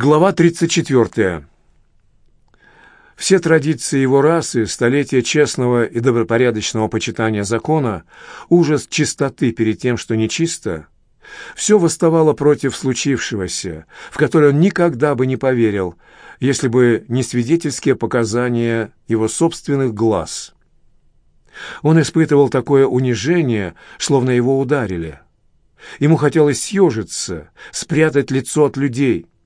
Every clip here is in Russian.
Глава 34. Все традиции его расы, столетия честного и добропорядочного почитания закона, ужас чистоты перед тем, что нечисто, все восставало против случившегося, в которое он никогда бы не поверил, если бы не свидетельские показания его собственных глаз. Он испытывал такое унижение, словно его ударили. Ему хотелось съежиться, спрятать лицо от людей —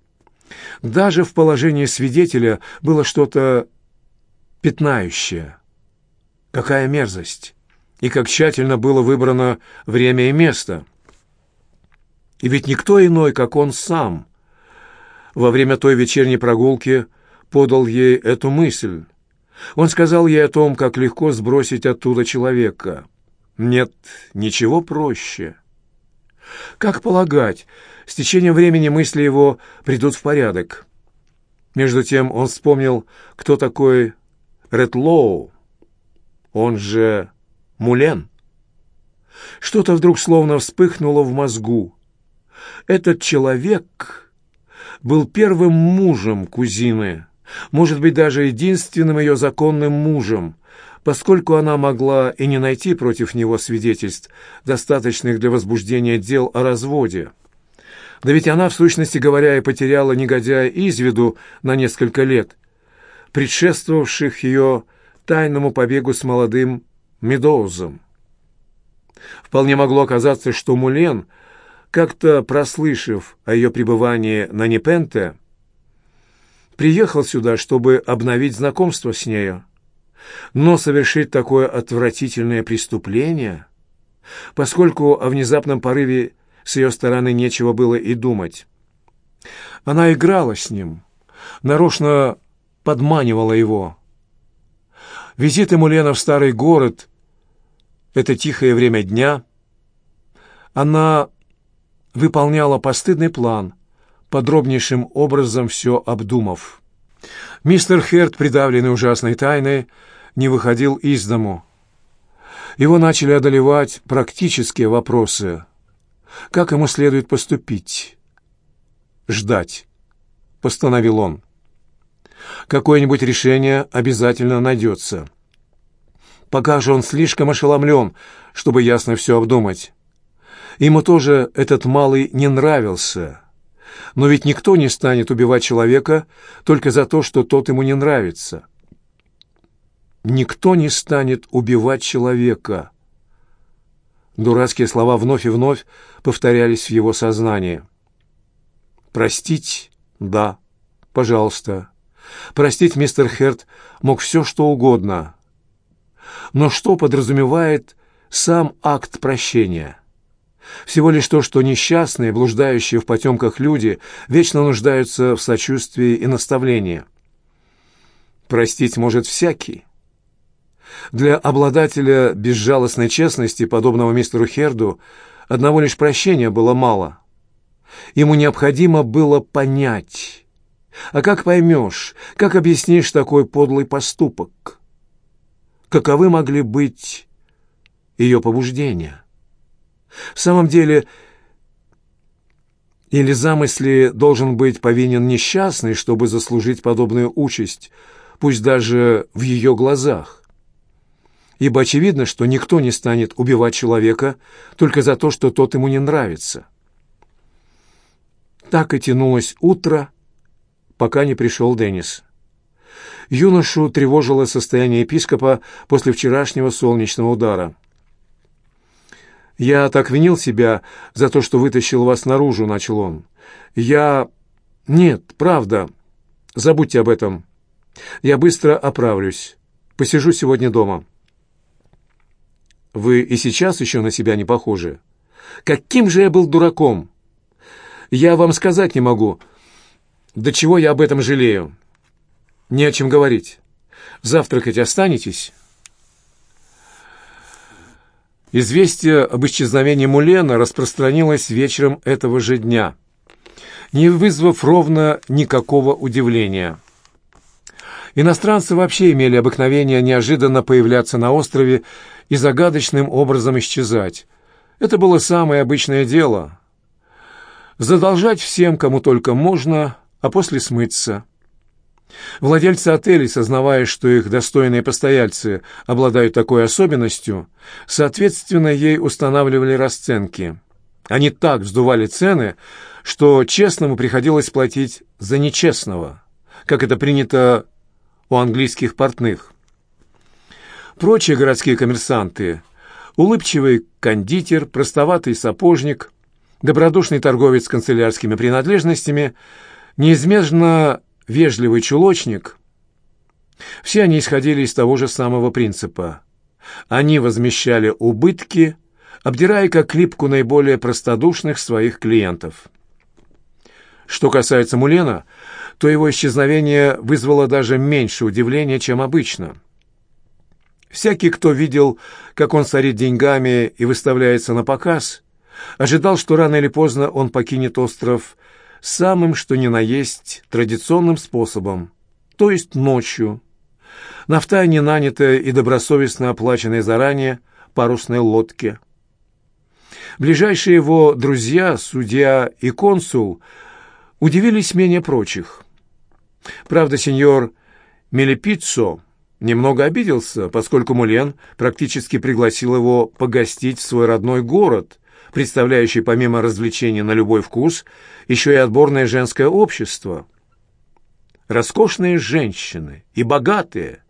даже в положении свидетеля было что-то пятнающее. Какая мерзость! И как тщательно было выбрано время и место. И ведь никто иной, как он сам, во время той вечерней прогулки подал ей эту мысль. Он сказал ей о том, как легко сбросить оттуда человека. Нет, ничего проще. Как полагать, с течением времени мысли его придут в порядок. Между тем он вспомнил, кто такой Ретлоу, он же Мулен. Что-то вдруг словно вспыхнуло в мозгу. Этот человек был первым мужем кузины, может быть, даже единственным ее законным мужем, поскольку она могла и не найти против него свидетельств, достаточных для возбуждения дел о разводе. Да ведь она, в сущности говоря, и потеряла негодяя из виду на несколько лет, предшествовавших ее тайному побегу с молодым Медоузом. Вполне могло оказаться, что Мулен, как-то прослышав о ее пребывании на Непенте, приехал сюда, чтобы обновить знакомство с нею. Но совершить такое отвратительное преступление, поскольку о внезапном порыве с ее стороны нечего было и думать. Она играла с ним, нарочно подманивала его. Визиты Мулена в старый город — это тихое время дня. Она выполняла постыдный план, подробнейшим образом все обдумав. Мистер Херт, придавленный ужасной тайной, не выходил из дому. Его начали одолевать практические вопросы — как ему следует поступить? Ждать, постановил он. Какое-нибудь решение обязательно найдется. Пока же он слишком ошеломлен, чтобы ясно все обдумать. Ему тоже этот малый не нравился. Но ведь никто не станет убивать человека только за то, что тот ему не нравится. Никто не станет убивать человека. Дурацкие слова вновь и вновь повторялись в его сознании. «Простить? Да. Пожалуйста. Простить мистер Херт мог все, что угодно. Но что подразумевает сам акт прощения?» Всего лишь то, что несчастные, блуждающие в потемках люди, вечно нуждаются в сочувствии и наставлении. Простить может всякий. Для обладателя безжалостной честности, подобного мистеру Херду, одного лишь прощения было мало. Ему необходимо было понять. А как поймешь, как объяснишь такой подлый поступок? Каковы могли быть ее побуждения? В самом деле, или замысле должен быть повинен несчастный, чтобы заслужить подобную участь, пусть даже в ее глазах? Ибо очевидно, что никто не станет убивать человека только за то, что тот ему не нравится. Так и тянулось утро, пока не пришел Деннис. Юношу тревожило состояние епископа после вчерашнего солнечного удара. «Я так винил себя за то, что вытащил вас наружу», — начал он. «Я... Нет, правда. Забудьте об этом. Я быстро оправлюсь. Посижу сегодня дома». Вы и сейчас еще на себя не похожи. Каким же я был дураком! Я вам сказать не могу, до чего я об этом жалею. Не о чем говорить. Завтракать останетесь?» Известие об исчезновении Мулена распространилось вечером этого же дня, не вызвав ровно никакого удивления. Иностранцы вообще имели обыкновение неожиданно появляться на острове и загадочным образом исчезать. Это было самое обычное дело. Задолжать всем, кому только можно, а после смыться. Владельцы отелей, сознавая, что их достойные постояльцы обладают такой особенностью, соответственно, ей устанавливали расценки. Они так вздували цены, что честному приходилось платить за нечестного, как это принято у английских портных. Прочие городские коммерсанты – улыбчивый кондитер, простоватый сапожник, добродушный торговец канцелярскими принадлежностями, неизменно вежливый чулочник – все они исходили из того же самого принципа. Они возмещали убытки, обдирая как клипку наиболее простодушных своих клиентов. Что касается Мулена, то его исчезновение вызвало даже меньше удивления, чем обычно. Всякий, кто видел, как он сорит деньгами и выставляется на показ, ожидал, что рано или поздно он покинет остров самым, что ни на есть, традиционным способом, то есть ночью, на втайне нанятой и добросовестно оплаченной заранее парусной лодке. Ближайшие его друзья, судья и консул, удивились менее прочих. Правда, сеньор Мелепиццо немного обиделся, поскольку Мулен практически пригласил его погостить в свой родной город, представляющий помимо развлечений на любой вкус еще и отборное женское общество. Роскошные женщины и богатые,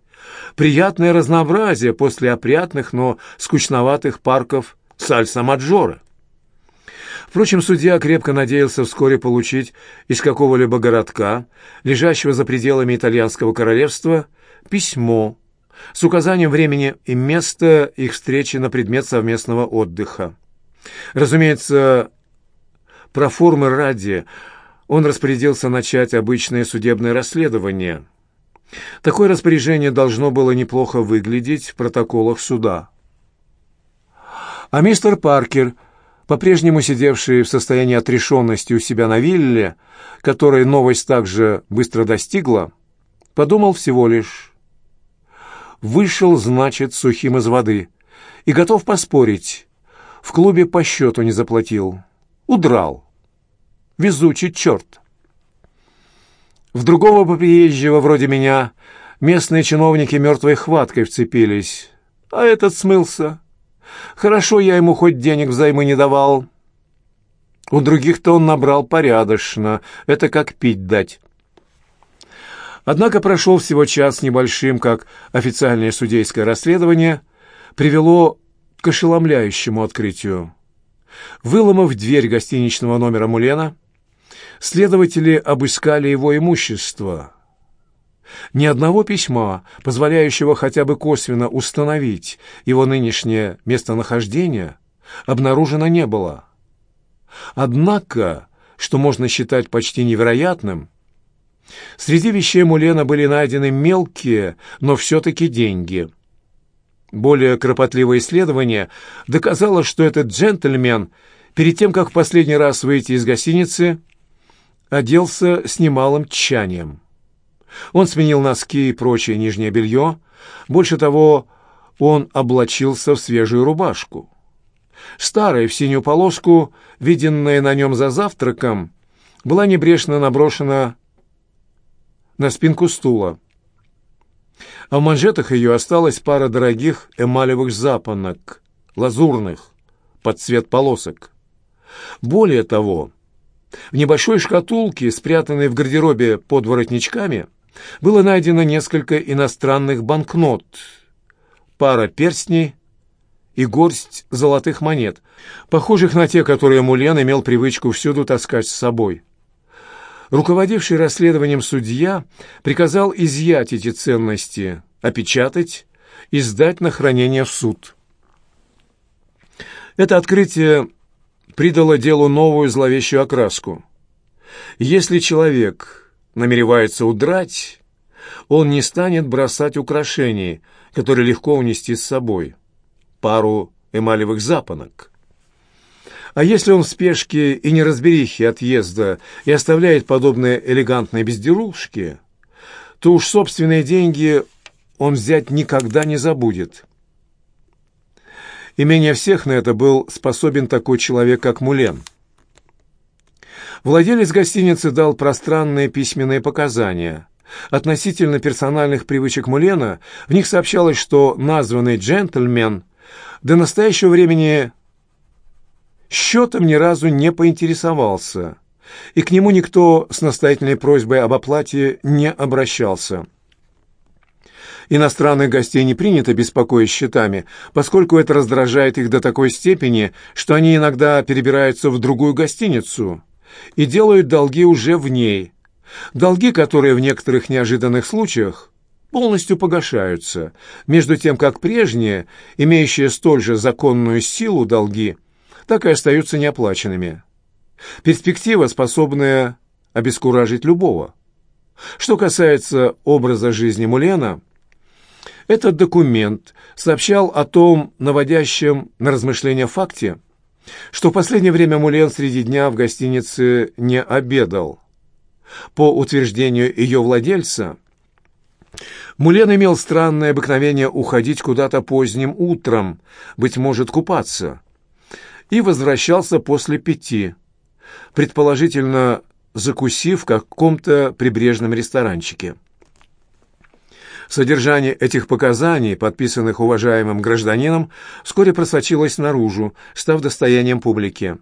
приятное разнообразие после опрятных, но скучноватых парков Сальса-Маджора. Впрочем, судья крепко надеялся вскоре получить из какого-либо городка, лежащего за пределами итальянского королевства, письмо с указанием времени и места их встречи на предмет совместного отдыха. Разумеется, про формы ради он распорядился начать обычное судебное расследование. Такое распоряжение должно было неплохо выглядеть в протоколах суда. А мистер Паркер, по-прежнему сидевший в состоянии отрешенности у себя на вилле, которой новость также быстро достигла, подумал всего лишь. Вышел, значит, сухим из воды. И готов поспорить. В клубе по счету не заплатил. Удрал. Везучий черт. В другого поприезжего, вроде меня, местные чиновники мертвой хваткой вцепились. А этот смылся. Хорошо я ему хоть денег взаймы не давал. У других-то он набрал порядочно. Это как пить дать. Однако прошел всего час небольшим, как официальное судейское расследование привело к ошеломляющему открытию. Выломав дверь гостиничного номера Мулена, следователи обыскали его имущество. Ни одного письма, позволяющего хотя бы косвенно установить его нынешнее местонахождение, обнаружено не было. Однако, что можно считать почти невероятным, среди вещей Мулена были найдены мелкие, но все-таки деньги. Более кропотливое исследование доказало, что этот джентльмен, перед тем, как в последний раз выйти из гостиницы, оделся с немалым тщанием. Он сменил носки и прочее нижнее белье. Больше того, он облачился в свежую рубашку. Старая в синюю полоску, виденная на нем за завтраком, была небрежно наброшена на спинку стула. А в манжетах ее осталась пара дорогих эмалевых запонок, лазурных, под цвет полосок. Более того, в небольшой шкатулке, спрятанной в гардеробе под воротничками, было найдено несколько иностранных банкнот, пара перстней и горсть золотых монет, похожих на те, которые Мулен имел привычку всюду таскать с собой. Руководивший расследованием судья приказал изъять эти ценности, опечатать и сдать на хранение в суд. Это открытие придало делу новую зловещую окраску. Если человек намеревается удрать, он не станет бросать украшений, которые легко унести с собой, пару эмалевых запонок. А если он в спешке и неразберихе отъезда и оставляет подобные элегантные безделушки, то уж собственные деньги он взять никогда не забудет. И менее всех на это был способен такой человек, как Мулен. Владелец гостиницы дал пространные письменные показания. Относительно персональных привычек Мулена в них сообщалось, что названный джентльмен до настоящего времени счетом ни разу не поинтересовался, и к нему никто с настоятельной просьбой об оплате не обращался. Иностранных гостей не принято беспокоить счетами, поскольку это раздражает их до такой степени, что они иногда перебираются в другую гостиницу и делают долги уже в ней. Долги, которые в некоторых неожиданных случаях полностью погашаются, между тем как прежние, имеющие столь же законную силу долги, так и остаются неоплаченными. Перспектива, способная обескуражить любого. Что касается образа жизни Мулена, этот документ сообщал о том наводящем на размышления факте, что в последнее время Мулен среди дня в гостинице не обедал. По утверждению ее владельца, Мулен имел странное обыкновение уходить куда-то поздним утром, быть может, купаться, и возвращался после пяти, предположительно закусив в каком-то прибрежном ресторанчике. Содержание этих показаний, подписанных уважаемым гражданином, вскоре просочилось наружу, став достоянием публики.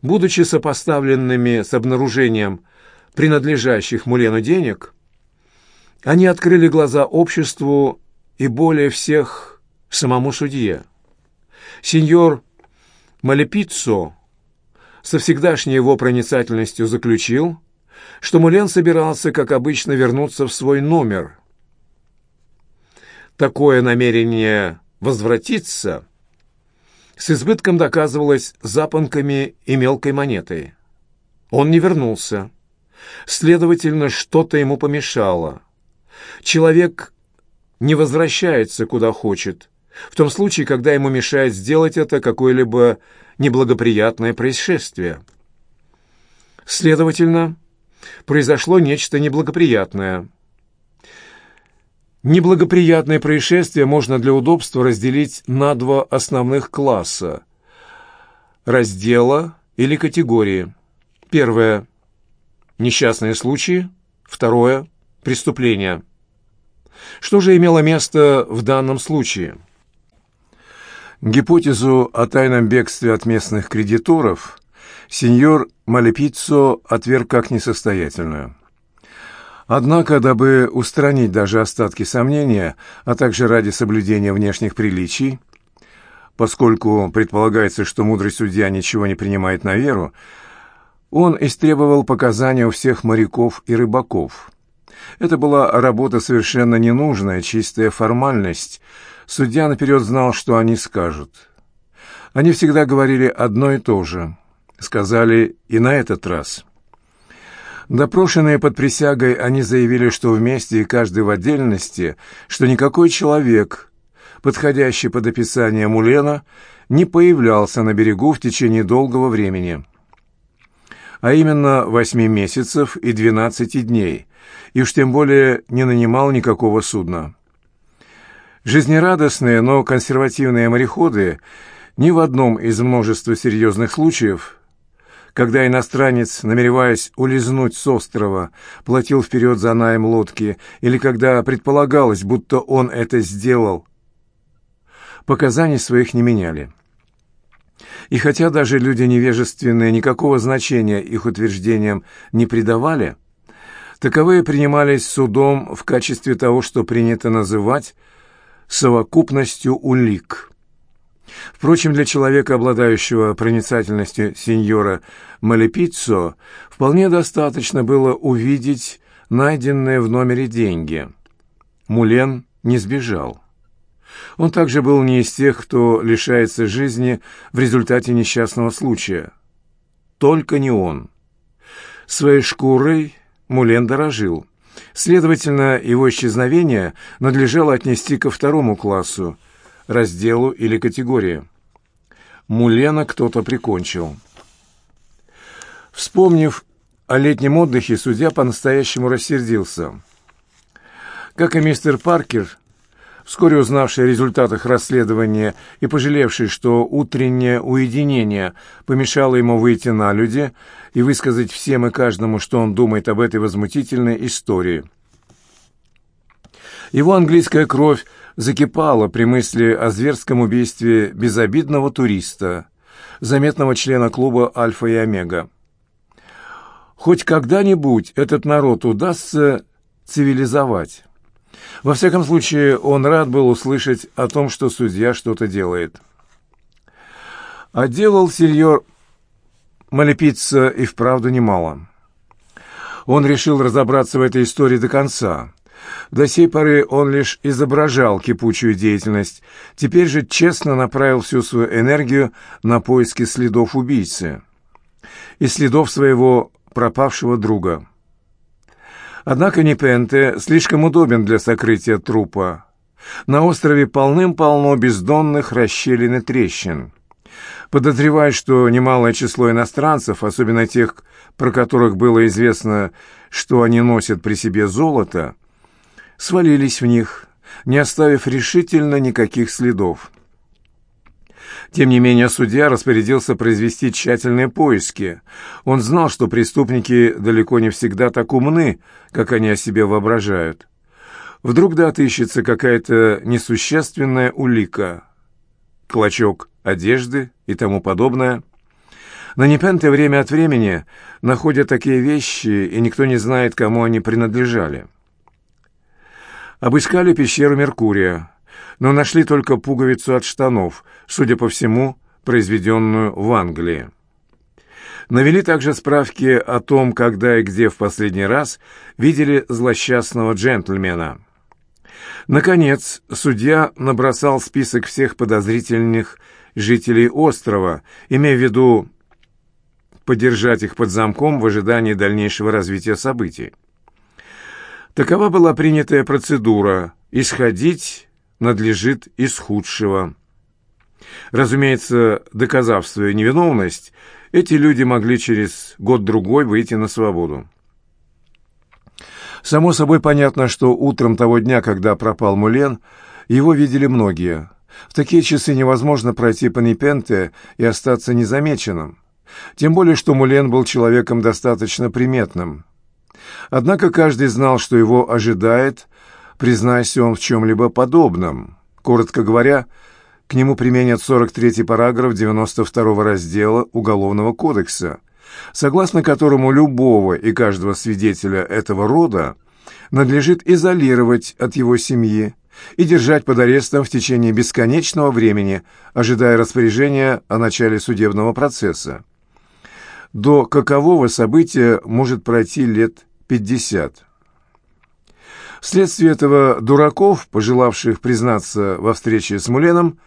Будучи сопоставленными с обнаружением принадлежащих Мулену денег, они открыли глаза обществу и более всех самому судье. Сеньор Малепиццо со всегдашней его проницательностью заключил, что Мулен собирался, как обычно, вернуться в свой номер. Такое намерение возвратиться с избытком доказывалось запонками и мелкой монетой. Он не вернулся. Следовательно, что-то ему помешало. Человек не возвращается куда хочет, в том случае, когда ему мешает сделать это какое-либо неблагоприятное происшествие. Следовательно, произошло нечто неблагоприятное. Неблагоприятное происшествие можно для удобства разделить на два основных класса – раздела или категории. Первое – несчастные случаи. Второе – преступления. Что же имело место в данном случае? Гипотезу о тайном бегстве от местных кредиторов сеньор Малепиццо отверг как несостоятельную. Однако, дабы устранить даже остатки сомнения, а также ради соблюдения внешних приличий, поскольку предполагается, что мудрый судья ничего не принимает на веру, он истребовал показания у всех моряков и рыбаков – это была работа совершенно ненужная, чистая формальность. Судья наперед знал, что они скажут. Они всегда говорили одно и то же. Сказали и на этот раз. Допрошенные под присягой, они заявили, что вместе и каждый в отдельности, что никакой человек, подходящий под описание Мулена, не появлялся на берегу в течение долгого времени. А именно восьми месяцев и двенадцати дней, и уж тем более не нанимал никакого судна. Жизнерадостные, но консервативные мореходы ни в одном из множества серьезных случаев, когда иностранец, намереваясь улизнуть с острова, платил вперед за найм лодки, или когда предполагалось, будто он это сделал, показаний своих не меняли. И хотя даже люди невежественные никакого значения их утверждениям не придавали, Таковые принимались судом в качестве того, что принято называть совокупностью улик. Впрочем, для человека, обладающего проницательностью сеньора Малепиццо, вполне достаточно было увидеть найденные в номере деньги. Мулен не сбежал. Он также был не из тех, кто лишается жизни в результате несчастного случая. Только не он. Своей шкурой Мулен дорожил. Следовательно, его исчезновение надлежало отнести ко второму классу, разделу или категории. Мулена кто-то прикончил. Вспомнив о летнем отдыхе, судья по-настоящему рассердился. Как и мистер Паркер, вскоре узнавший о результатах расследования и пожалевший, что утреннее уединение помешало ему выйти на люди, и высказать всем и каждому, что он думает об этой возмутительной истории. Его английская кровь закипала при мысли о зверском убийстве безобидного туриста, заметного члена клуба «Альфа и Омега». Хоть когда-нибудь этот народ удастся цивилизовать. Во всяком случае, он рад был услышать о том, что судья что-то делает. А сеньор Малепица и вправду немало. Он решил разобраться в этой истории до конца. До сей поры он лишь изображал кипучую деятельность, теперь же честно направил всю свою энергию на поиски следов убийцы и следов своего пропавшего друга. Однако Непенте слишком удобен для сокрытия трупа. На острове полным-полно бездонных расщелин и трещин. Подозреваю, что немалое число иностранцев, особенно тех, про которых было известно, что они носят при себе золото, свалились в них, не оставив решительно никаких следов. Тем не менее, судья распорядился произвести тщательные поиски. Он знал, что преступники далеко не всегда так умны, как они о себе воображают. Вдруг да отыщется какая-то несущественная улика, клочок одежды и тому подобное. На Непенте время от времени находят такие вещи, и никто не знает, кому они принадлежали. Обыскали пещеру Меркурия, но нашли только пуговицу от штанов, судя по всему, произведенную в Англии. Навели также справки о том, когда и где в последний раз видели злосчастного джентльмена. Наконец, судья набросал список всех подозрительных жителей острова, имея в виду подержать их под замком в ожидании дальнейшего развития событий. Такова была принятая процедура – исходить надлежит из худшего. Разумеется, доказав свою невиновность, эти люди могли через год-другой выйти на свободу. Само собой понятно, что утром того дня, когда пропал Мулен, его видели многие. В такие часы невозможно пройти по Непенте и остаться незамеченным. Тем более, что Мулен был человеком достаточно приметным. Однако каждый знал, что его ожидает, признайся он в чем-либо подобном. Коротко говоря, к нему применят 43-й параграф 92 раздела Уголовного кодекса, согласно которому любого и каждого свидетеля этого рода надлежит изолировать от его семьи и держать под арестом в течение бесконечного времени, ожидая распоряжения о начале судебного процесса. До какового события может пройти лет 50. Вследствие этого дураков, пожелавших признаться во встрече с Муленом,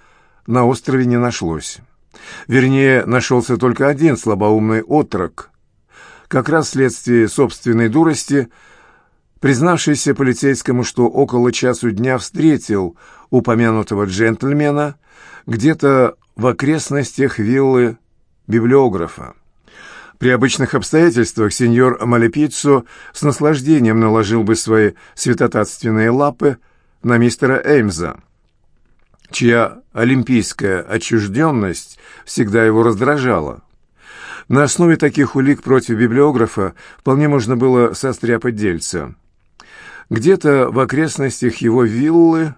на острове не нашлось. Вернее, нашелся только один слабоумный отрок, как раз вследствие собственной дурости, признавшийся полицейскому, что около часу дня встретил упомянутого джентльмена где-то в окрестностях виллы библиографа. При обычных обстоятельствах сеньор Малепиццо с наслаждением наложил бы свои святотатственные лапы на мистера Эймза, чья олимпийская отчужденность всегда его раздражала. На основе таких улик против библиографа вполне можно было состряпать дельца. Где-то в окрестностях его виллы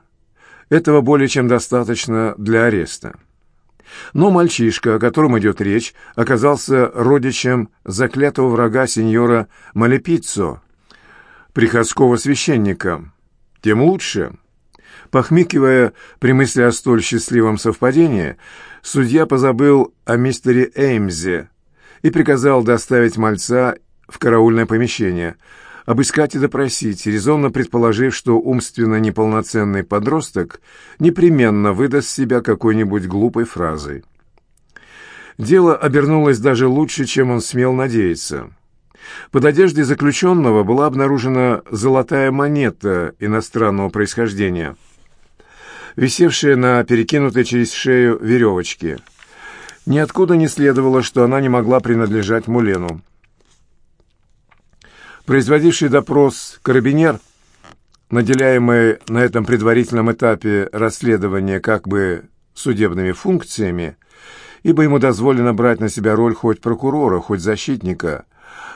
этого более чем достаточно для ареста. Но мальчишка, о котором идет речь, оказался родичем заклятого врага сеньора Малепиццо, приходского священника. Тем лучше. Похмикивая при мысли о столь счастливом совпадении, судья позабыл о мистере Эймзе и приказал доставить мальца в караульное помещение – обыскать и допросить, резонно предположив, что умственно неполноценный подросток непременно выдаст себя какой-нибудь глупой фразой. Дело обернулось даже лучше, чем он смел надеяться. Под одеждой заключенного была обнаружена золотая монета иностранного происхождения, висевшая на перекинутой через шею веревочке. Ниоткуда не следовало, что она не могла принадлежать Мулену. Производивший допрос карабинер, наделяемый на этом предварительном этапе расследования как бы судебными функциями, ибо ему дозволено брать на себя роль хоть прокурора, хоть защитника,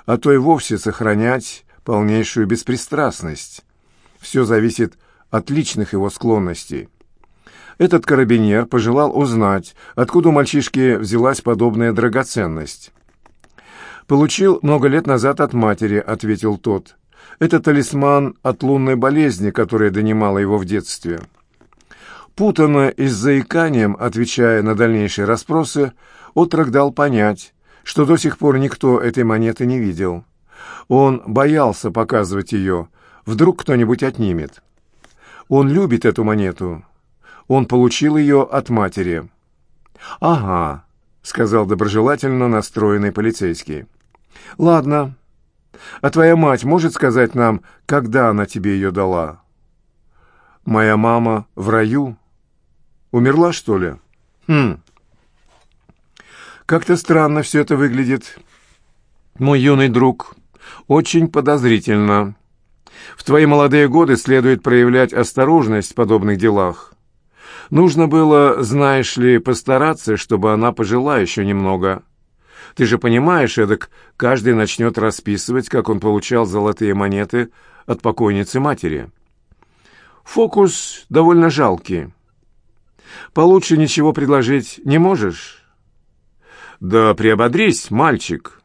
а то и вовсе сохранять полнейшую беспристрастность. Все зависит от личных его склонностей. Этот карабинер пожелал узнать, откуда у мальчишки взялась подобная драгоценность. «Получил много лет назад от матери», — ответил тот. «Это талисман от лунной болезни, которая донимала его в детстве». Путанно и с заиканием, отвечая на дальнейшие расспросы, отрок дал понять, что до сих пор никто этой монеты не видел. Он боялся показывать ее, вдруг кто-нибудь отнимет. Он любит эту монету. Он получил ее от матери. «Ага», — сказал доброжелательно настроенный полицейский. «Ладно. А твоя мать может сказать нам, когда она тебе ее дала?» «Моя мама в раю. Умерла, что ли?» «Хм. Как-то странно все это выглядит. Мой юный друг, очень подозрительно. В твои молодые годы следует проявлять осторожность в подобных делах. Нужно было, знаешь ли, постараться, чтобы она пожила еще немного. Ты же понимаешь, эдак каждый начнет расписывать, как он получал золотые монеты от покойницы матери. Фокус довольно жалкий. Получше ничего предложить не можешь? Да приободрись, мальчик.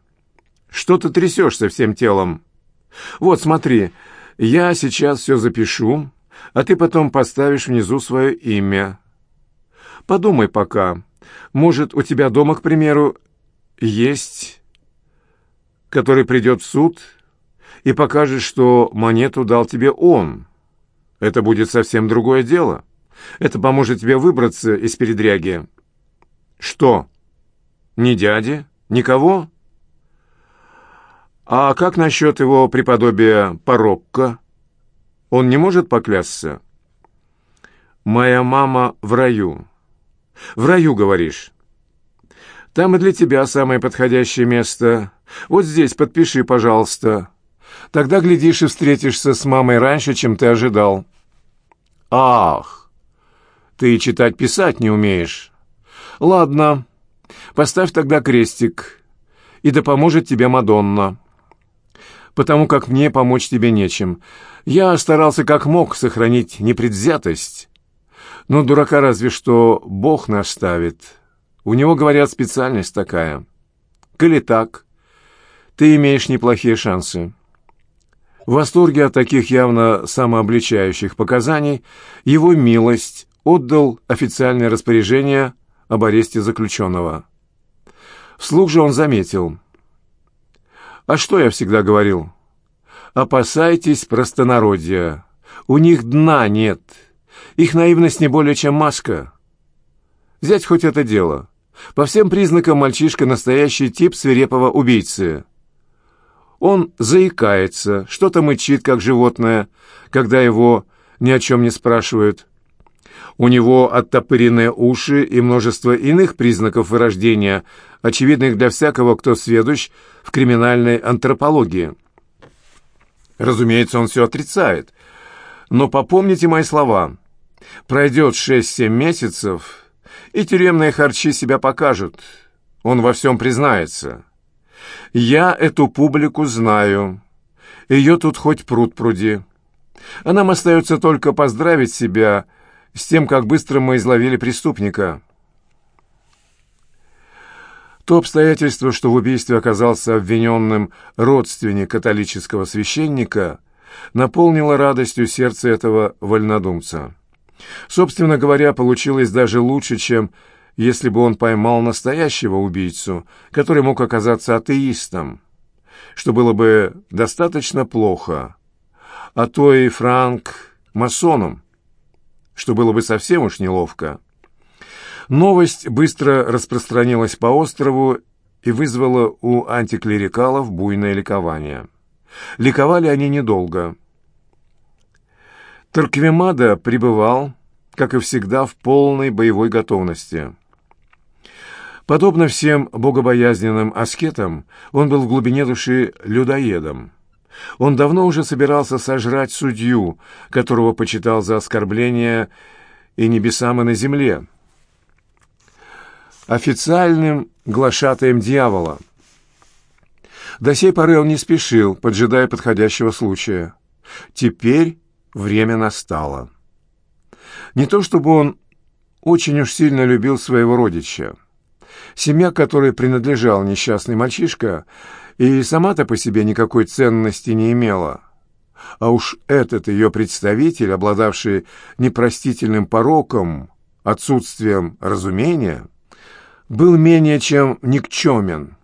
Что ты трясешься всем телом? Вот, смотри, я сейчас все запишу, а ты потом поставишь внизу свое имя. Подумай пока. Может, у тебя дома, к примеру, есть, который придет в суд и покажет, что монету дал тебе он. Это будет совсем другое дело. Это поможет тебе выбраться из передряги. Что? Ни дяди? Никого? А как насчет его преподобия Порокко? Он не может поклясться? Моя мама в раю. В раю, говоришь? Там и для тебя самое подходящее место. Вот здесь подпиши, пожалуйста. Тогда, глядишь, и встретишься с мамой раньше, чем ты ожидал. Ах, ты читать-писать не умеешь. Ладно, поставь тогда крестик, и да поможет тебе Мадонна потому как мне помочь тебе нечем. Я старался как мог сохранить непредвзятость. Но дурака разве что Бог наставит. У него, говорят, специальность такая. Коли так, ты имеешь неплохие шансы. В восторге от таких явно самообличающих показаний его милость отдал официальное распоряжение об аресте заключенного. Вслух же он заметил – а что я всегда говорил? Опасайтесь простонародья. У них дна нет. Их наивность не более чем маска. Взять хоть это дело. По всем признакам мальчишка настоящий тип свирепого убийцы. Он заикается, что-то мычит, как животное, когда его ни о чем не спрашивают. У него оттопыренные уши и множество иных признаков вырождения, очевидных для всякого, кто сведущ в криминальной антропологии. Разумеется, он все отрицает. Но попомните мои слова. Пройдет шесть-семь месяцев, и тюремные харчи себя покажут. Он во всем признается. Я эту публику знаю. Ее тут хоть пруд пруди. А нам остается только поздравить себя с тем, как быстро мы изловили преступника. То обстоятельство, что в убийстве оказался обвиненным родственник католического священника, наполнило радостью сердце этого вольнодумца. Собственно говоря, получилось даже лучше, чем если бы он поймал настоящего убийцу, который мог оказаться атеистом, что было бы достаточно плохо, а то и Франк масоном, что было бы совсем уж неловко. Новость быстро распространилась по острову и вызвала у антиклерикалов буйное ликование. Ликовали они недолго. Торквемада пребывал, как и всегда, в полной боевой готовности. Подобно всем богобоязненным аскетам, он был в глубине души людоедом. Он давно уже собирался сожрать судью, которого почитал за оскорбление и небесам, и на земле. официальным глашатаем дьявола. До сей поры он не спешил, поджидая подходящего случая. Теперь время настало. Не то чтобы он очень уж сильно любил своего родича. Семья, которой принадлежал несчастный мальчишка, и сама-то по себе никакой ценности не имела. А уж этот ее представитель, обладавший непростительным пороком, отсутствием разумения, был менее чем никчемен.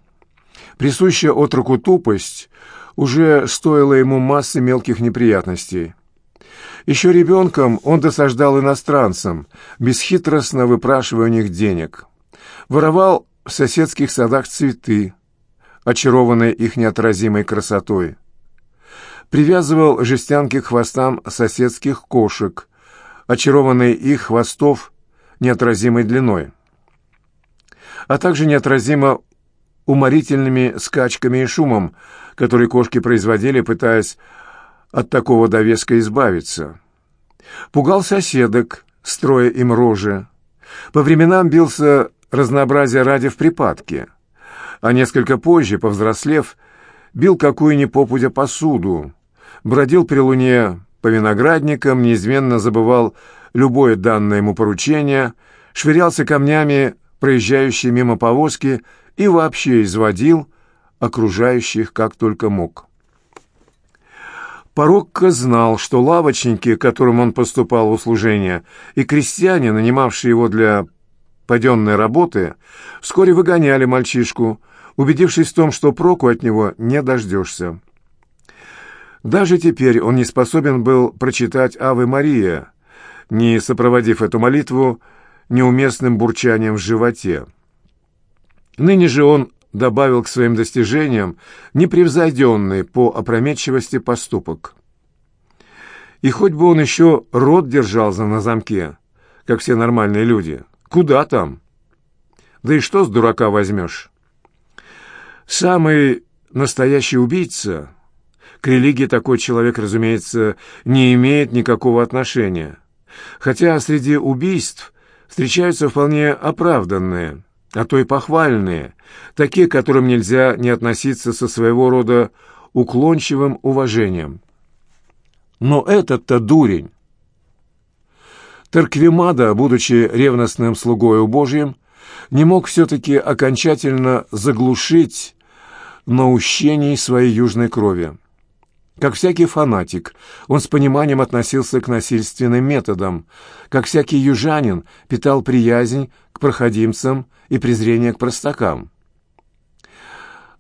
Присущая отроку тупость уже стоила ему массы мелких неприятностей. Еще ребенком он досаждал иностранцам, бесхитростно выпрашивая у них денег. Воровал в соседских садах цветы, очарованные их неотразимой красотой. Привязывал жестянки к хвостам соседских кошек, очарованные их хвостов неотразимой длиной, а также неотразимо уморительными скачками и шумом, которые кошки производили, пытаясь от такого довеска избавиться. Пугал соседок, строя им рожи. По временам бился разнообразие ради в припадке, а несколько позже, повзрослев, бил какую ни попудя посуду, бродил при луне по виноградникам, неизменно забывал любое данное ему поручение, швырялся камнями проезжающие мимо повозки и вообще изводил окружающих как только мог. Порокко знал, что лавочники, которым он поступал в услужение, и крестьяне, нанимавшие его для паденной работы, вскоре выгоняли мальчишку, убедившись в том, что проку от него не дождешься. Даже теперь он не способен был прочитать «Аве Мария», не сопроводив эту молитву неуместным бурчанием в животе. Ныне же он добавил к своим достижениям непревзойденный по опрометчивости поступок. И хоть бы он еще рот держал за на замке, как все нормальные люди, куда там? Да и что с дурака возьмешь? Самый настоящий убийца, к религии такой человек, разумеется, не имеет никакого отношения. Хотя среди убийств встречаются вполне оправданные – а то и похвальные, такие, к которым нельзя не относиться со своего рода уклончивым уважением. Но этот-то дурень. Тарквимада, будучи ревностным слугою Божьим, не мог все-таки окончательно заглушить наущений своей южной крови. Как всякий фанатик, он с пониманием относился к насильственным методам. Как всякий южанин, питал приязнь к проходимцам и презрение к простакам.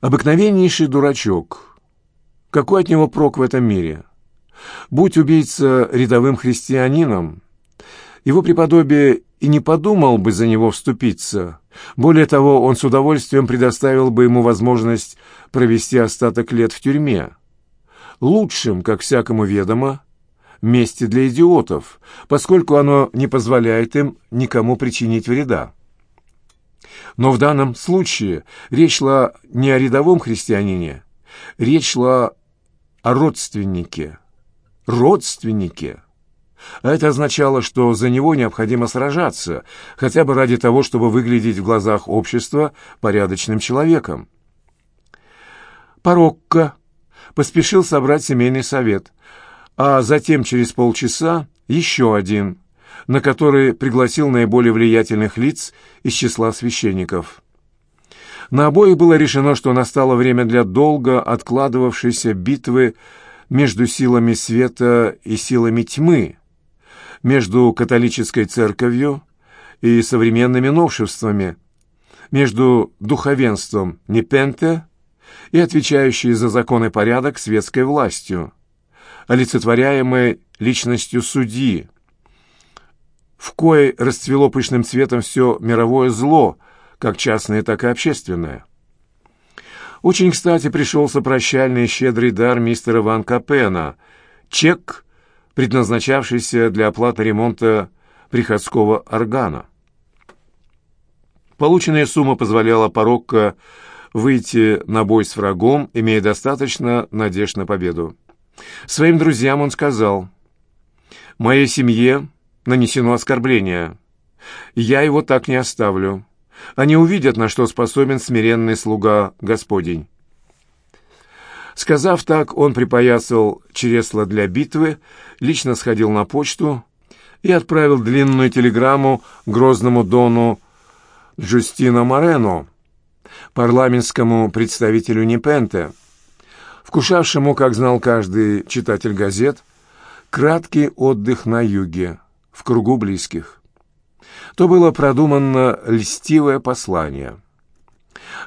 Обыкновеннейший дурачок. Какой от него прок в этом мире? Будь убийца рядовым христианином, его преподобие и не подумал бы за него вступиться. Более того, он с удовольствием предоставил бы ему возможность провести остаток лет в тюрьме лучшим, как всякому ведомо, месте для идиотов, поскольку оно не позволяет им никому причинить вреда. Но в данном случае речь шла не о рядовом христианине, речь шла о родственнике. Родственнике. А это означало, что за него необходимо сражаться, хотя бы ради того, чтобы выглядеть в глазах общества порядочным человеком. Порокко поспешил собрать семейный совет, а затем через полчаса еще один, на который пригласил наиболее влиятельных лиц из числа священников. На обоих было решено, что настало время для долго откладывавшейся битвы между силами света и силами тьмы, между католической церковью и современными новшествами, между духовенством Непенте и отвечающей за закон и порядок светской властью, олицетворяемой личностью судьи, в кое расцвело пышным цветом все мировое зло, как частное, так и общественное. Очень кстати пришелся прощальный щедрый дар мистера Ван Капена, чек, предназначавшийся для оплаты ремонта приходского органа. Полученная сумма позволяла порокко выйти на бой с врагом, имея достаточно надежд на победу. Своим друзьям он сказал, «Моей семье нанесено оскорбление. Я его так не оставлю. Они увидят, на что способен смиренный слуга Господень. Сказав так, он припоясал чресло для битвы, лично сходил на почту и отправил длинную телеграмму грозному дону Джустино Морено, парламентскому представителю Непенте, вкушавшему, как знал каждый читатель газет, краткий отдых на юге, в кругу близких. То было продуманно льстивое послание –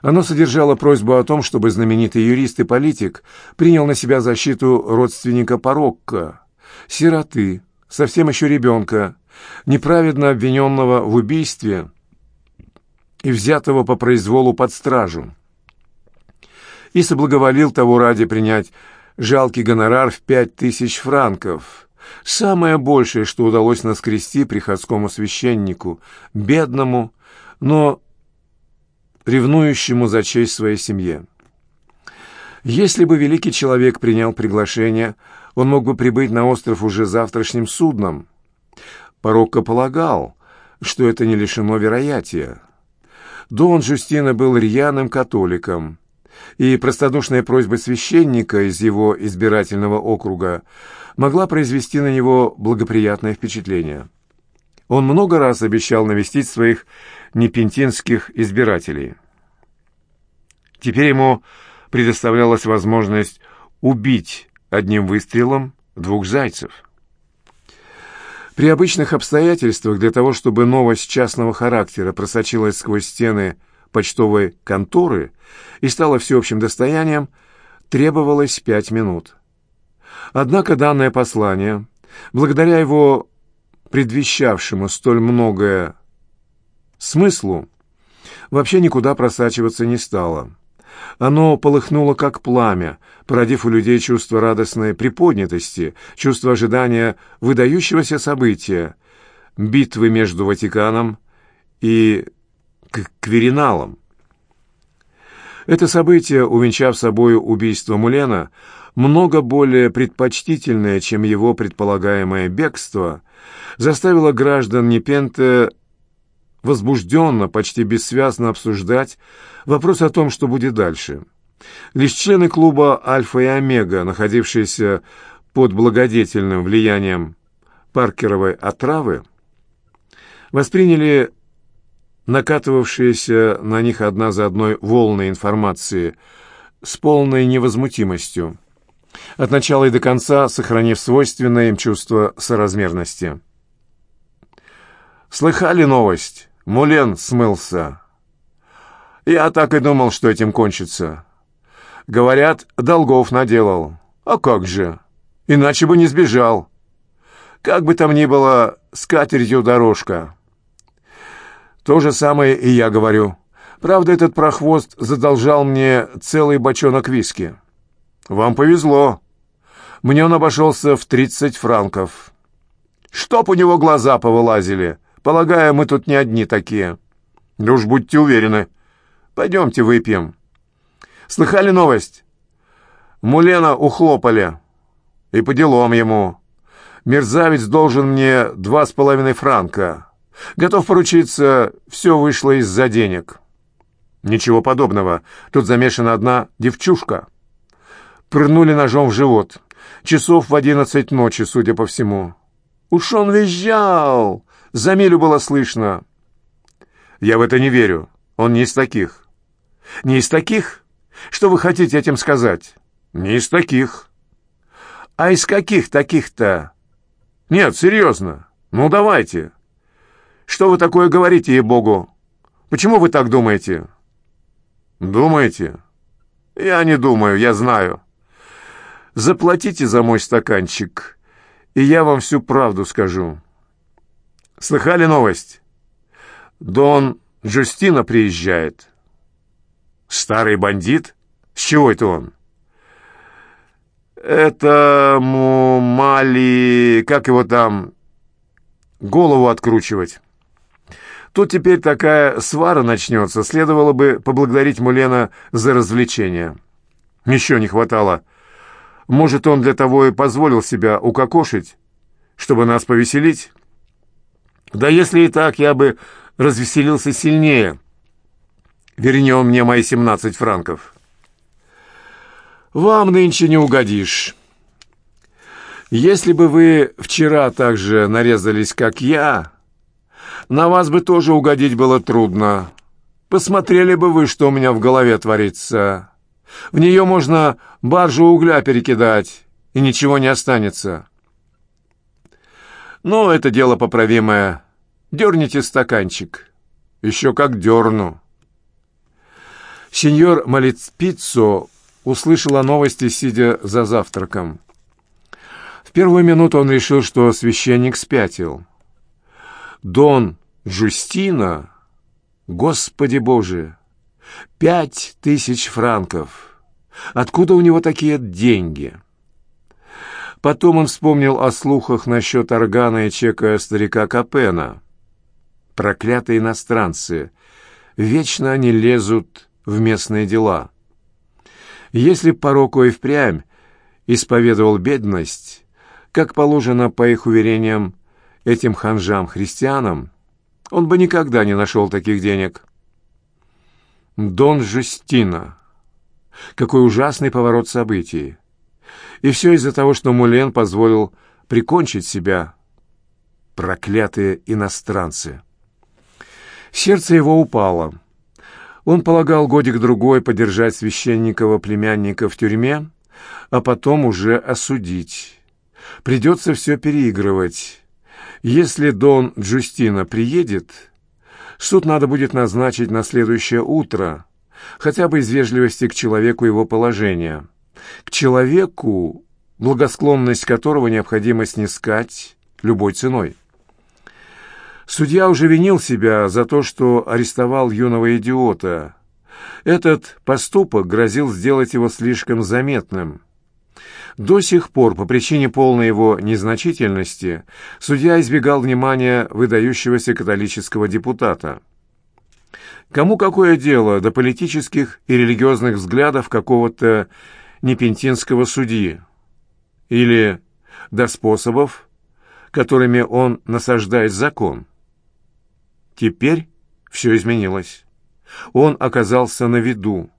оно содержало просьбу о том, чтобы знаменитый юрист и политик принял на себя защиту родственника Порокко, сироты, совсем еще ребенка, неправедно обвиненного в убийстве и взятого по произволу под стражу. И соблаговолил того ради принять жалкий гонорар в пять тысяч франков, самое большее, что удалось наскрести приходскому священнику, бедному, но ревнующему за честь своей семье. Если бы великий человек принял приглашение, он мог бы прибыть на остров уже завтрашним судном. Порокко полагал, что это не лишено вероятия. Дон Жустина был рьяным католиком, и простодушная просьба священника из его избирательного округа могла произвести на него благоприятное впечатление. Он много раз обещал навестить своих непентинских избирателей. Теперь ему предоставлялась возможность убить одним выстрелом двух зайцев. При обычных обстоятельствах для того, чтобы новость частного характера просочилась сквозь стены почтовой конторы и стала всеобщим достоянием, требовалось пять минут. Однако данное послание, благодаря его предвещавшему столь многое смыслу, вообще никуда просачиваться не стало. Оно полыхнуло, как пламя, породив у людей чувство радостной приподнятости, чувство ожидания выдающегося события, битвы между Ватиканом и Квериналом. Это событие, увенчав собою убийство Мулена, много более предпочтительное, чем его предполагаемое бегство, заставило граждан Непенте возбужденно, почти бессвязно обсуждать вопрос о том, что будет дальше. Лишь члены клуба «Альфа» и «Омега», находившиеся под благодетельным влиянием паркеровой отравы, восприняли накатывавшиеся на них одна за одной волны информации с полной невозмутимостью, от начала и до конца сохранив свойственное им чувство соразмерности. «Слыхали новость?» Мулен смылся. Я так и думал, что этим кончится. Говорят, долгов наделал. А как же? Иначе бы не сбежал. Как бы там ни было, с катертью дорожка. То же самое и я говорю. Правда, этот прохвост задолжал мне целый бочонок виски. Вам повезло. Мне он обошелся в тридцать франков. Чтоб у него глаза повылазили — Полагаю, мы тут не одни такие. Да уж будьте уверены. Пойдемте выпьем. Слыхали новость? Мулена ухлопали. И по делам ему. Мерзавец должен мне два с половиной франка. Готов поручиться, все вышло из-за денег. Ничего подобного. Тут замешана одна девчушка. Прыгнули ножом в живот. Часов в одиннадцать ночи, судя по всему. Уж он визжал! За милю было слышно. Я в это не верю. Он не из таких. Не из таких? Что вы хотите этим сказать? Не из таких. А из каких таких-то? Нет, серьезно. Ну, давайте. Что вы такое говорите, ей-богу? Почему вы так думаете? Думаете? Я не думаю, я знаю. Заплатите за мой стаканчик, и я вам всю правду скажу. Слыхали новость? Дон Джустина приезжает. Старый бандит? С чего это он? Это Мали... Как его там? Голову откручивать. Тут теперь такая свара начнется. Следовало бы поблагодарить Мулена за развлечение. Еще не хватало. Может, он для того и позволил себя укокошить, чтобы нас повеселить? Да если и так, я бы развеселился сильнее, Верни он мне мои семнадцать франков. Вам нынче не угодишь. Если бы вы вчера так же нарезались, как я, на вас бы тоже угодить было трудно. Посмотрели бы вы, что у меня в голове творится. В нее можно баржу угля перекидать, и ничего не останется. Но это дело поправимое. Дерните стаканчик. Еще как дерну. Сеньор Малицпиццо услышал о новости, сидя за завтраком. В первую минуту он решил, что священник спятил. Дон Джустина, Господи Боже, пять тысяч франков. Откуда у него такие деньги? Потом он вспомнил о слухах насчет органа и чека старика Капена. Проклятые иностранцы. Вечно они лезут в местные дела. Если пороку и впрямь исповедовал бедность, как положено по их уверениям этим ханжам-христианам, он бы никогда не нашел таких денег. Дон Жустина. Какой ужасный поворот событий. И все из-за того, что Мулен позволил прикончить себя. Проклятые иностранцы. Сердце его упало. Он полагал годик-другой подержать священникова племянника в тюрьме, а потом уже осудить. Придется все переигрывать. Если Дон Джустина приедет, суд надо будет назначить на следующее утро, хотя бы из вежливости к человеку его положения. К человеку, благосклонность которого необходимо снискать любой ценой. Судья уже винил себя за то, что арестовал юного идиота. Этот поступок грозил сделать его слишком заметным. До сих пор, по причине полной его незначительности, судья избегал внимания выдающегося католического депутата. Кому какое дело до политических и религиозных взглядов какого-то непентинского судьи? Или до способов, которыми он насаждает закон? Теперь все изменилось. Он оказался на виду.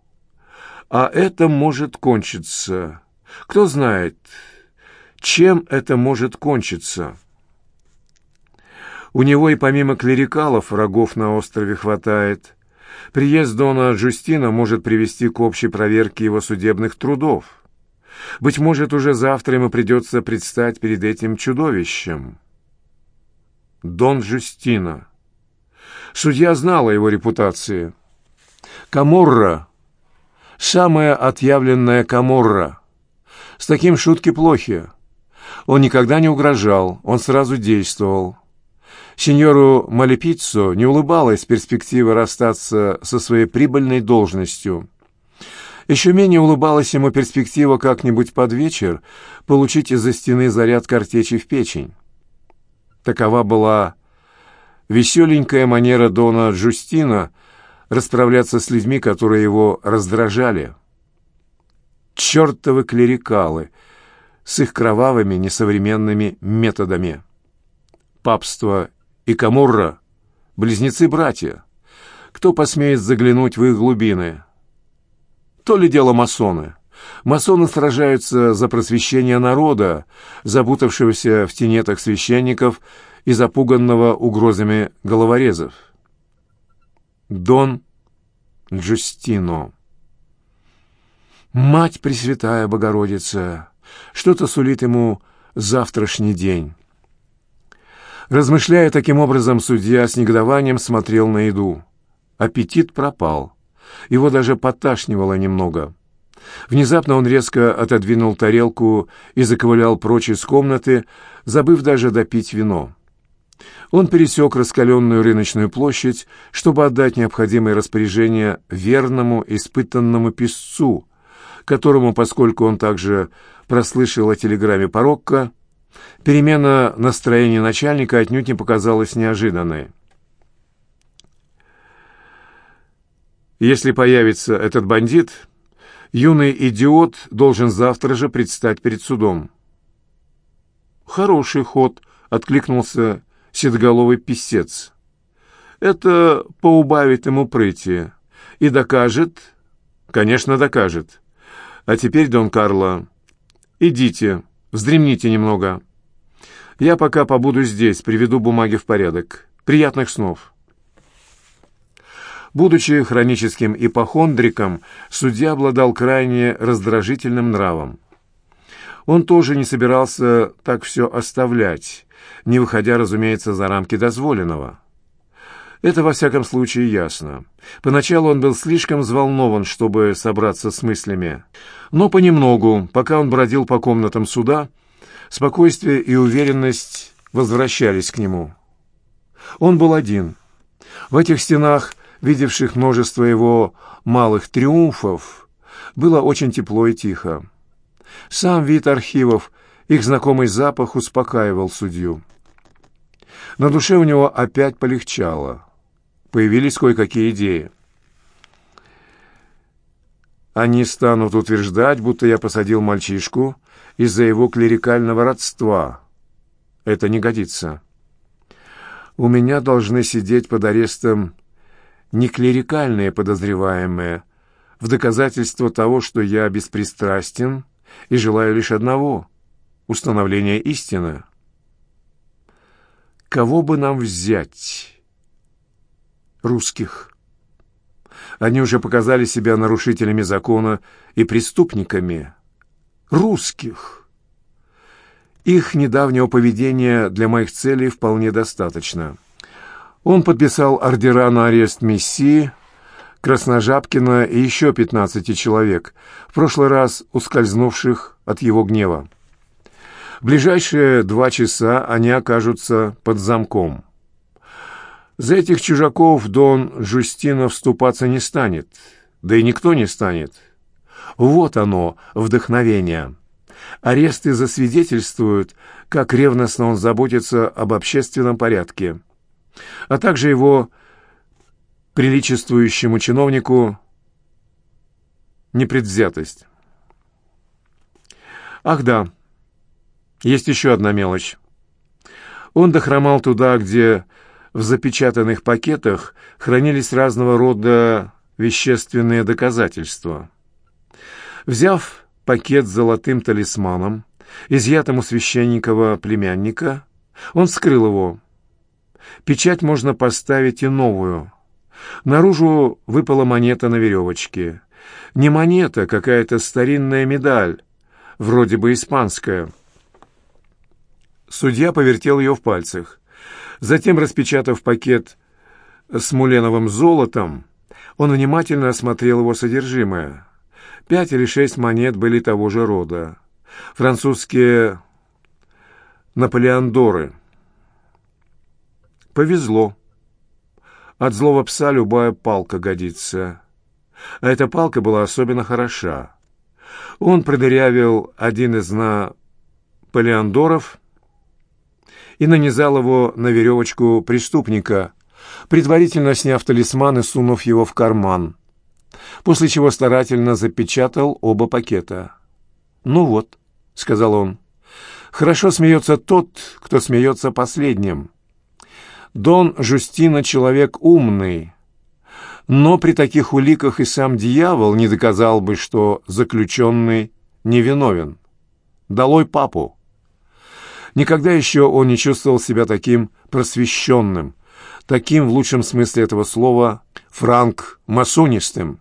А это может кончиться. Кто знает, чем это может кончиться? У него и помимо клерикалов врагов на острове хватает. Приезд Дона Джустина может привести к общей проверке его судебных трудов. Быть может, уже завтра ему придется предстать перед этим чудовищем. Дон Джустина. Судья знал о его репутации. Каморра. Самая отъявленная Каморра. С таким шутки плохи. Он никогда не угрожал, он сразу действовал. Сеньору Малепиццо не улыбалась перспектива расстаться со своей прибыльной должностью. Еще менее улыбалась ему перспектива как-нибудь под вечер получить из-за стены заряд картечи в печень. Такова была веселенькая манера Дона Джустина расправляться с людьми, которые его раздражали. Чертовы клерикалы с их кровавыми несовременными методами. Папство и Камурра — близнецы-братья. Кто посмеет заглянуть в их глубины? То ли дело масоны. Масоны сражаются за просвещение народа, запутавшегося в тенетах священников и запуганного угрозами головорезов. Дон Джустино. Мать Пресвятая Богородица, что-то сулит ему завтрашний день. Размышляя таким образом, судья с негодованием смотрел на еду. Аппетит пропал. Его даже поташнивало немного. Внезапно он резко отодвинул тарелку и заковылял прочь из комнаты, забыв даже допить вино. Он пересек раскаленную рыночную площадь, чтобы отдать необходимые распоряжения верному, испытанному писцу, которому, поскольку он также прослышал о телеграмме Порокко, перемена настроения начальника отнюдь не показалась неожиданной. Если появится этот бандит, юный идиот должен завтра же предстать перед судом. «Хороший ход», — откликнулся седоголовый писец. «Это поубавит ему прыти. И докажет? Конечно, докажет. А теперь, Дон Карло, идите, вздремните немного. Я пока побуду здесь, приведу бумаги в порядок. Приятных снов. Будучи хроническим ипохондриком, судья обладал крайне раздражительным нравом. Он тоже не собирался так все оставлять, не выходя, разумеется, за рамки дозволенного. Это, во всяком случае, ясно. Поначалу он был слишком взволнован, чтобы собраться с мыслями. Но понемногу, пока он бродил по комнатам суда, спокойствие и уверенность возвращались к нему. Он был один. В этих стенах, видевших множество его малых триумфов, было очень тепло и тихо. Сам вид архивов, их знакомый запах успокаивал судью. На душе у него опять полегчало появились кое-какие идеи. Они станут утверждать, будто я посадил мальчишку из-за его клерикального родства. Это не годится. У меня должны сидеть под арестом не клерикальные подозреваемые, в доказательство того, что я беспристрастен и желаю лишь одного — установления истины. Кого бы нам взять?» Русских. Они уже показали себя нарушителями закона и преступниками. Русских. Их недавнего поведения для моих целей вполне достаточно. Он подписал ордера на арест Мессии, Красножапкина и еще 15 человек, в прошлый раз ускользнувших от его гнева. В ближайшие два часа они окажутся под замком. За этих чужаков Дон Жустина вступаться не станет, да и никто не станет. Вот оно, вдохновение. Аресты засвидетельствуют, как ревностно он заботится об общественном порядке, а также его приличествующему чиновнику непредвзятость. Ах да, есть еще одна мелочь. Он дохромал туда, где в запечатанных пакетах хранились разного рода вещественные доказательства. Взяв пакет с золотым талисманом, изъятым у священникова племянника, он вскрыл его. Печать можно поставить и новую. Наружу выпала монета на веревочке. Не монета, какая-то старинная медаль, вроде бы испанская. Судья повертел ее в пальцах. Затем, распечатав пакет с муленовым золотом, он внимательно осмотрел его содержимое. Пять или шесть монет были того же рода. Французские Наполеондоры. Повезло. От злого пса любая палка годится. А эта палка была особенно хороша. Он продырявил один из Наполеондоров и нанизал его на веревочку преступника, предварительно сняв талисман и сунув его в карман, после чего старательно запечатал оба пакета. «Ну вот», — сказал он, — «хорошо смеется тот, кто смеется последним. Дон Жустина человек умный». Но при таких уликах и сам дьявол не доказал бы, что заключенный невиновен. «Долой папу!» Никогда еще он не чувствовал себя таким просвещенным, таким, в лучшем смысле этого слова, франк-масонистым.